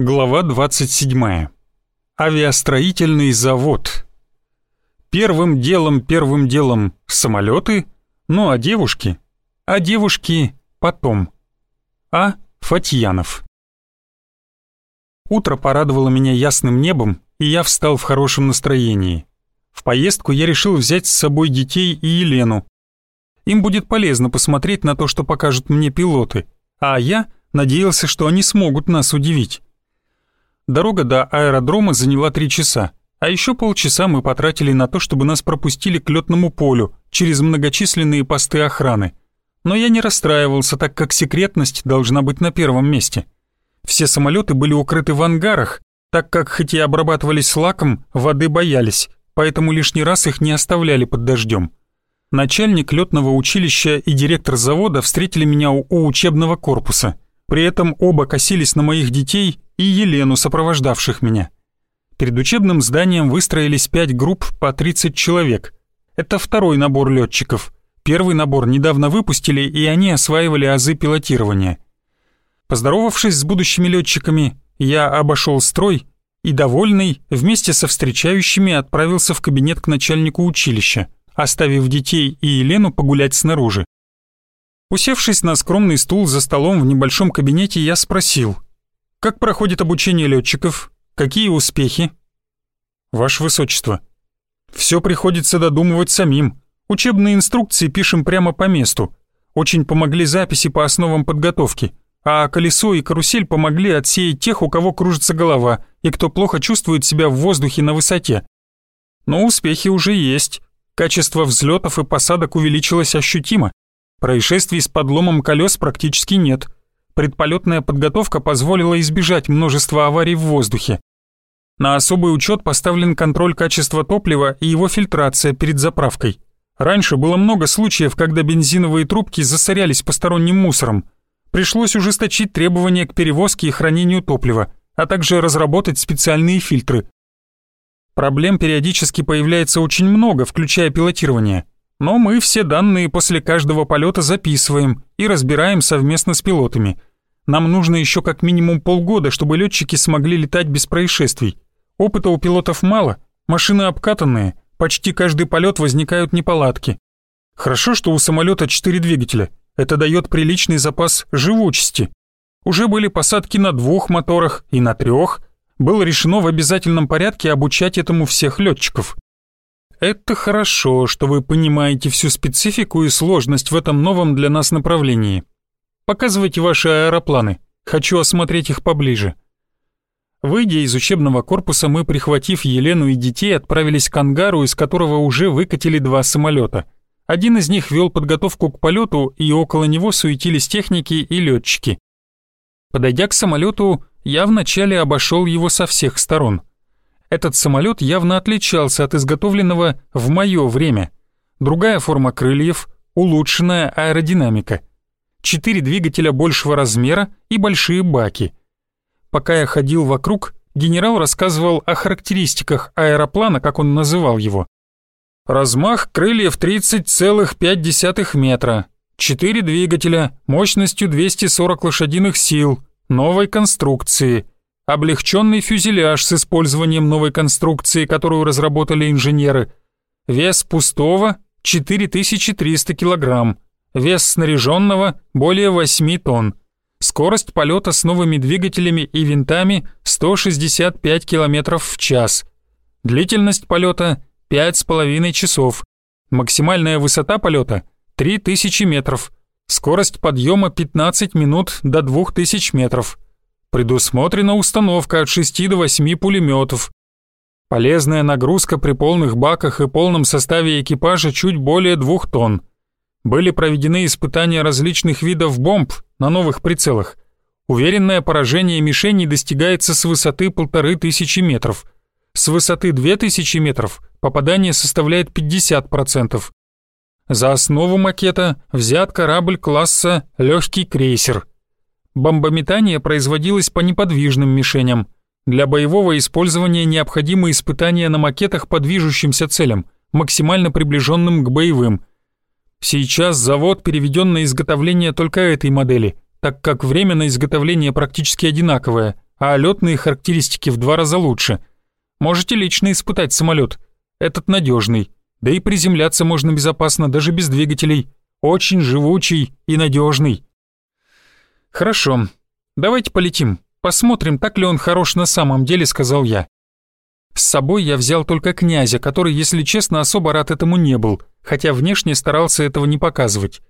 Глава 27. Авиастроительный завод. Первым делом, первым делом самолеты, ну а девушки? А девушки потом. А. Фатьянов. Утро порадовало меня ясным небом, и я встал в хорошем настроении. В поездку я решил взять с собой детей и Елену. Им будет полезно посмотреть на то, что покажут мне пилоты, а я надеялся, что они смогут нас удивить. Дорога до аэродрома заняла три часа, а еще полчаса мы потратили на то, чтобы нас пропустили к летному полю через многочисленные посты охраны. Но я не расстраивался, так как секретность должна быть на первом месте. Все самолеты были укрыты в ангарах, так как хоть и обрабатывались лаком, воды боялись, поэтому лишний раз их не оставляли под дождем. Начальник летного училища и директор завода встретили меня у, учебного корпуса. При этом оба косились на моих детей и Елену, сопровождавших меня. Перед учебным зданием выстроились пять групп по 30 человек. Это второй набор летчиков. Первый набор недавно выпустили, и они осваивали азы пилотирования. Поздоровавшись с будущими летчиками, я обошел строй и, довольный, вместе со встречающими отправился в кабинет к начальнику училища, оставив детей и Елену погулять снаружи. Усевшись на скромный стул за столом в небольшом кабинете, я спросил — как проходит обучение летчиков? Какие успехи? Ваше Высочество, все приходится додумывать самим. Учебные инструкции пишем прямо по месту. Очень помогли записи по основам подготовки. А колесо и карусель помогли отсеять тех, у кого кружится голова, и кто плохо чувствует себя в воздухе на высоте. Но успехи уже есть. Качество взлетов и посадок увеличилось ощутимо. Происшествий с подломом колес практически нет предполетная подготовка позволила избежать множества аварий в воздухе. На особый учет поставлен контроль качества топлива и его фильтрация перед заправкой. Раньше было много случаев, когда бензиновые трубки засорялись посторонним мусором. Пришлось ужесточить требования к перевозке и хранению топлива, а также разработать специальные фильтры. Проблем периодически появляется очень много, включая пилотирование. Но мы все данные после каждого полета записываем и разбираем совместно с пилотами – нам нужно еще как минимум полгода, чтобы летчики смогли летать без происшествий. Опыта у пилотов мало, машины обкатанные, почти каждый полет возникают неполадки. Хорошо, что у самолета четыре двигателя. Это дает приличный запас живучести. Уже были посадки на двух моторах и на трех. Было решено в обязательном порядке обучать этому всех летчиков. Это хорошо, что вы понимаете всю специфику и сложность в этом новом для нас направлении. Показывайте ваши аэропланы. Хочу осмотреть их поближе». Выйдя из учебного корпуса, мы, прихватив Елену и детей, отправились к ангару, из которого уже выкатили два самолета. Один из них вел подготовку к полету, и около него суетились техники и летчики. Подойдя к самолету, я вначале обошел его со всех сторон. Этот самолет явно отличался от изготовленного в мое время. Другая форма крыльев, улучшенная аэродинамика четыре двигателя большего размера и большие баки. Пока я ходил вокруг, генерал рассказывал о характеристиках аэроплана, как он называл его. Размах крыльев 30,5 метра, четыре двигателя мощностью 240 лошадиных сил, новой конструкции, облегченный фюзеляж с использованием новой конструкции, которую разработали инженеры, вес пустого 4300 килограмм, Вес снаряженного более 8 тонн. Скорость полета с новыми двигателями и винтами 165 км в час. Длительность полета 5,5 часов. Максимальная высота полета 3000 метров. Скорость подъема 15 минут до 2000 метров. Предусмотрена установка от 6 до 8 пулеметов. Полезная нагрузка при полных баках и полном составе экипажа чуть более 2 тонн были проведены испытания различных видов бомб на новых прицелах. Уверенное поражение мишеней достигается с высоты полторы тысячи метров. С высоты 2000 метров попадание составляет 50%. За основу макета взят корабль класса «Легкий крейсер». Бомбометание производилось по неподвижным мишеням. Для боевого использования необходимы испытания на макетах по движущимся целям, максимально приближенным к боевым – Сейчас завод переведен на изготовление только этой модели, так как время на изготовление практически одинаковое а летные характеристики в два раза лучше. Можете лично испытать самолет. Этот надежный, да и приземляться можно безопасно, даже без двигателей. Очень живучий и надежный. Хорошо, давайте полетим. Посмотрим, так ли он хорош на самом деле, сказал я. С собой я взял только князя, который, если честно, особо рад этому не был, хотя внешне старался этого не показывать.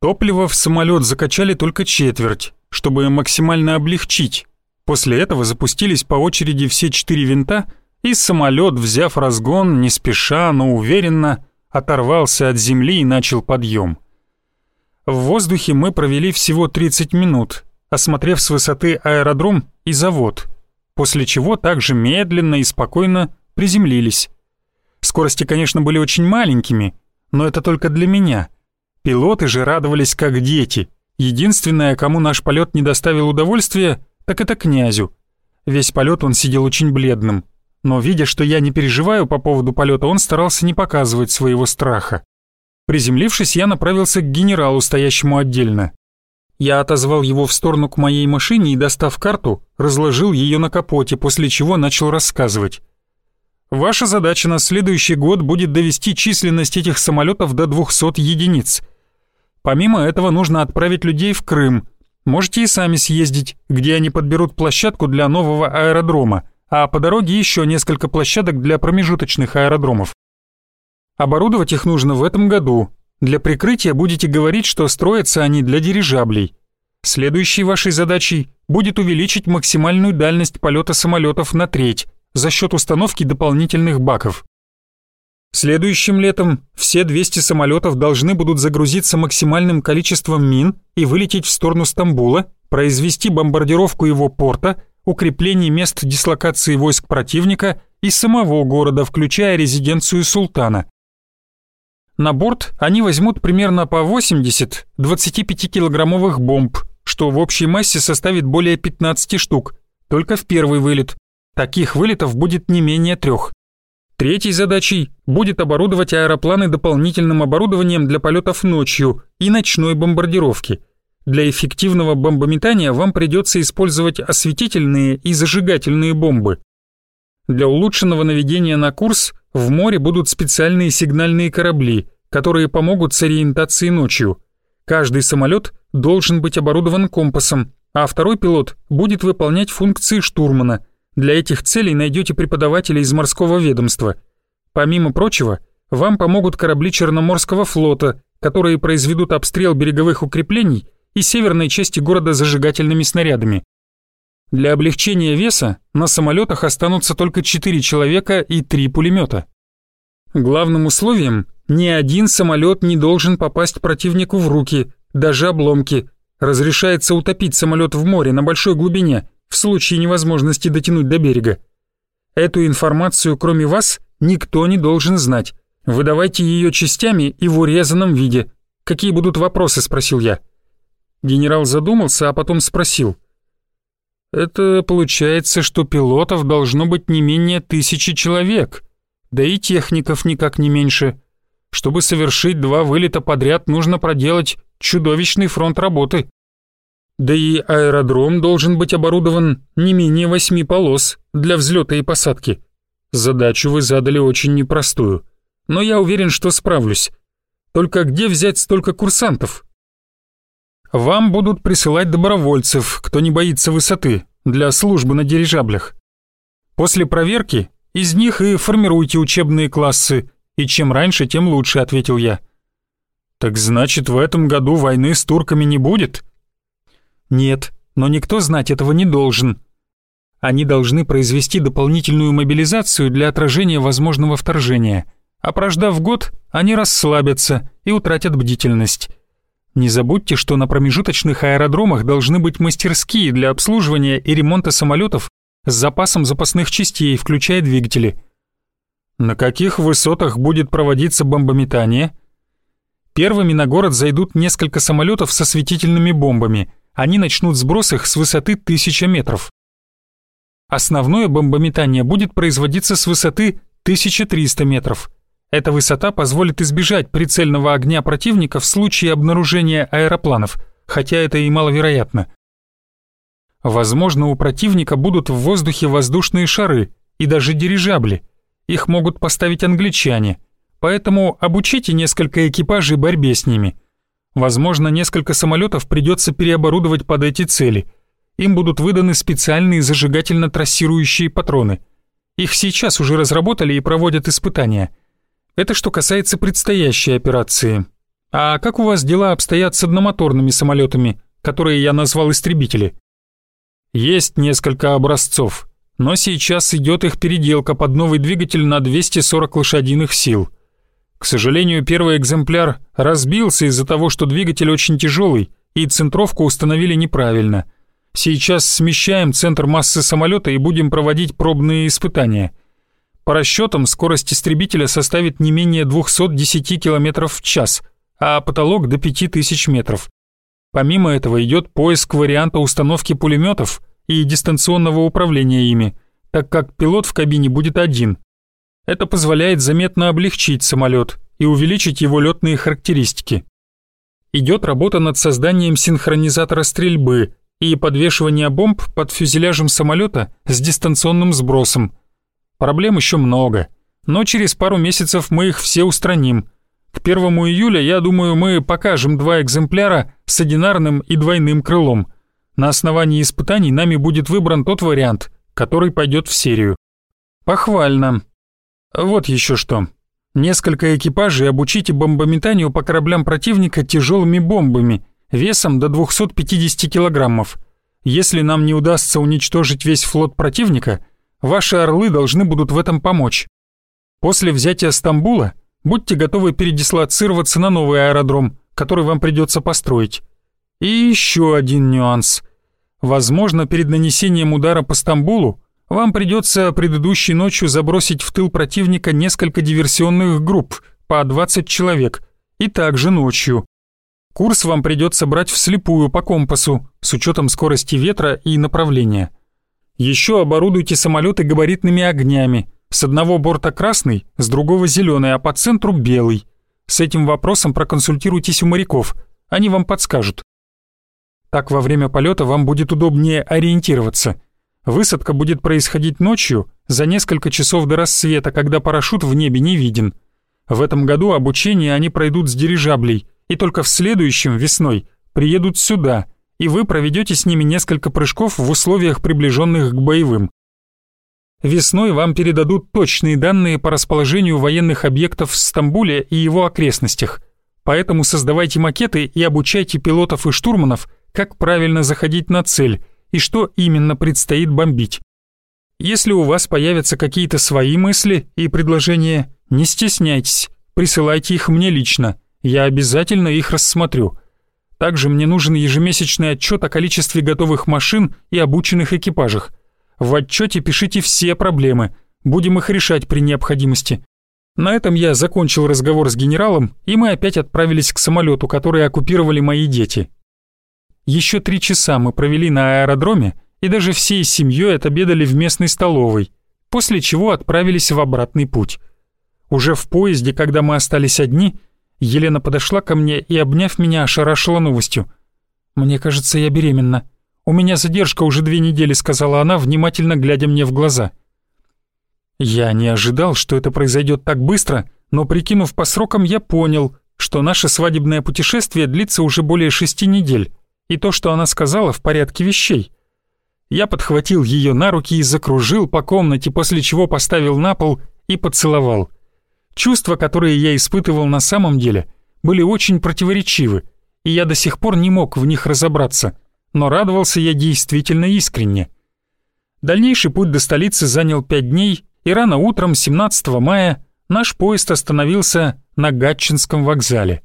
Топливо в самолет закачали только четверть, чтобы максимально облегчить. После этого запустились по очереди все четыре винта, и самолет, взяв разгон, не спеша, но уверенно, оторвался от земли и начал подъем. В воздухе мы провели всего 30 минут, осмотрев с высоты аэродром и завод, после чего также медленно и спокойно приземлились. Скорости, конечно, были очень маленькими, но это только для меня. Пилоты же радовались как дети. Единственное, кому наш полет не доставил удовольствия, так это князю. Весь полет он сидел очень бледным, но видя, что я не переживаю по поводу полета, он старался не показывать своего страха. Приземлившись, я направился к генералу, стоящему отдельно. Я отозвал его в сторону к моей машине и, достав карту, разложил ее на капоте, после чего начал рассказывать. Ваша задача на следующий год будет довести численность этих самолетов до 200 единиц. Помимо этого нужно отправить людей в Крым. Можете и сами съездить, где они подберут площадку для нового аэродрома, а по дороге еще несколько площадок для промежуточных аэродромов. Оборудовать их нужно в этом году. Для прикрытия будете говорить, что строятся они для дирижаблей. Следующей вашей задачей будет увеличить максимальную дальность полета самолетов на треть за счет установки дополнительных баков. Следующим летом все 200 самолетов должны будут загрузиться максимальным количеством мин и вылететь в сторону Стамбула, произвести бомбардировку его порта, укрепление мест дислокации войск противника и самого города, включая резиденцию султана. На борт они возьмут примерно по 80 25-килограммовых бомб, что в общей массе составит более 15 штук, только в первый вылет. Таких вылетов будет не менее трех. Третьей задачей будет оборудовать аэропланы дополнительным оборудованием для полетов ночью и ночной бомбардировки. Для эффективного бомбометания вам придется использовать осветительные и зажигательные бомбы. Для улучшенного наведения на курс в море будут специальные сигнальные корабли, которые помогут с ориентацией ночью. Каждый самолет должен быть оборудован компасом, а второй пилот будет выполнять функции штурмана – для этих целей найдете преподавателя из морского ведомства. Помимо прочего, вам помогут корабли Черноморского флота, которые произведут обстрел береговых укреплений и северной части города зажигательными снарядами. Для облегчения веса на самолетах останутся только 4 человека и 3 пулемета. Главным условием ни один самолет не должен попасть противнику в руки, даже обломки. Разрешается утопить самолет в море на большой глубине, в случае невозможности дотянуть до берега. Эту информацию, кроме вас, никто не должен знать. Выдавайте ее частями и в урезанном виде. Какие будут вопросы?» – спросил я. Генерал задумался, а потом спросил. «Это получается, что пилотов должно быть не менее тысячи человек, да и техников никак не меньше. Чтобы совершить два вылета подряд, нужно проделать чудовищный фронт работы». Да и аэродром должен быть оборудован не менее восьми полос для взлета и посадки. Задачу вы задали очень непростую, но я уверен, что справлюсь. Только где взять столько курсантов? Вам будут присылать добровольцев, кто не боится высоты, для службы на дирижаблях. После проверки из них и формируйте учебные классы, и чем раньше, тем лучше, ответил я. Так значит, в этом году войны с турками не будет? Нет, но никто знать этого не должен. Они должны произвести дополнительную мобилизацию для отражения возможного вторжения, а прождав год, они расслабятся и утратят бдительность. Не забудьте, что на промежуточных аэродромах должны быть мастерские для обслуживания и ремонта самолетов с запасом запасных частей, включая двигатели. На каких высотах будет проводиться бомбометание? Первыми на город зайдут несколько самолетов со светительными бомбами – они начнут сброс их с высоты 1000 метров. Основное бомбометание будет производиться с высоты 1300 метров. Эта высота позволит избежать прицельного огня противника в случае обнаружения аэропланов, хотя это и маловероятно. Возможно, у противника будут в воздухе воздушные шары и даже дирижабли. Их могут поставить англичане, поэтому обучите несколько экипажей борьбе с ними. Возможно, несколько самолетов придется переоборудовать под эти цели. Им будут выданы специальные зажигательно-трассирующие патроны. Их сейчас уже разработали и проводят испытания. Это что касается предстоящей операции. А как у вас дела обстоят с одномоторными самолетами, которые я назвал истребители? Есть несколько образцов, но сейчас идет их переделка под новый двигатель на 240 лошадиных сил. К сожалению, первый экземпляр разбился из-за того, что двигатель очень тяжелый и центровку установили неправильно. Сейчас смещаем центр массы самолета и будем проводить пробные испытания. По расчетам, скорость истребителя составит не менее 210 км в час, а потолок до 5000 метров. Помимо этого идет поиск варианта установки пулеметов и дистанционного управления ими, так как пилот в кабине будет один. Это позволяет заметно облегчить самолет и увеличить его летные характеристики. Идет работа над созданием синхронизатора стрельбы и подвешивания бомб под фюзеляжем самолета с дистанционным сбросом. Проблем еще много, но через пару месяцев мы их все устраним – к 1 июля, я думаю, мы покажем два экземпляра с одинарным и двойным крылом. На основании испытаний нами будет выбран тот вариант, который пойдет в серию. Похвально. Вот еще что. Несколько экипажей обучите бомбометанию по кораблям противника тяжелыми бомбами, весом до 250 килограммов. Если нам не удастся уничтожить весь флот противника, ваши орлы должны будут в этом помочь. После взятия Стамбула Будьте готовы передислоцироваться на новый аэродром, который вам придется построить. И еще один нюанс. Возможно, перед нанесением удара по Стамбулу вам придется предыдущей ночью забросить в тыл противника несколько диверсионных групп по 20 человек, и также ночью. Курс вам придется брать вслепую по компасу, с учетом скорости ветра и направления. Еще оборудуйте самолеты габаритными огнями, с одного борта красный, с другого зеленый, а по центру белый. С этим вопросом проконсультируйтесь у моряков, они вам подскажут. Так во время полета вам будет удобнее ориентироваться. Высадка будет происходить ночью, за несколько часов до рассвета, когда парашют в небе не виден. В этом году обучение они пройдут с дирижаблей, и только в следующем, весной, приедут сюда, и вы проведете с ними несколько прыжков в условиях, приближенных к боевым. Весной вам передадут точные данные по расположению военных объектов в Стамбуле и его окрестностях. Поэтому создавайте макеты и обучайте пилотов и штурманов, как правильно заходить на цель и что именно предстоит бомбить. Если у вас появятся какие-то свои мысли и предложения, не стесняйтесь, присылайте их мне лично, я обязательно их рассмотрю. Также мне нужен ежемесячный отчет о количестве готовых машин и обученных экипажах – в отчете пишите все проблемы, будем их решать при необходимости. На этом я закончил разговор с генералом, и мы опять отправились к самолету, который оккупировали мои дети. Еще три часа мы провели на аэродроме и даже всей семьей отобедали в местной столовой, после чего отправились в обратный путь. Уже в поезде, когда мы остались одни, Елена подошла ко мне и, обняв меня, ошарашила новостью. «Мне кажется, я беременна». «У меня задержка уже две недели», — сказала она, внимательно глядя мне в глаза. Я не ожидал, что это произойдет так быстро, но, прикинув по срокам, я понял, что наше свадебное путешествие длится уже более шести недель, и то, что она сказала, в порядке вещей. Я подхватил ее на руки и закружил по комнате, после чего поставил на пол и поцеловал. Чувства, которые я испытывал на самом деле, были очень противоречивы, и я до сих пор не мог в них разобраться — но радовался я действительно искренне. Дальнейший путь до столицы занял пять дней, и рано утром 17 мая наш поезд остановился на Гатчинском вокзале.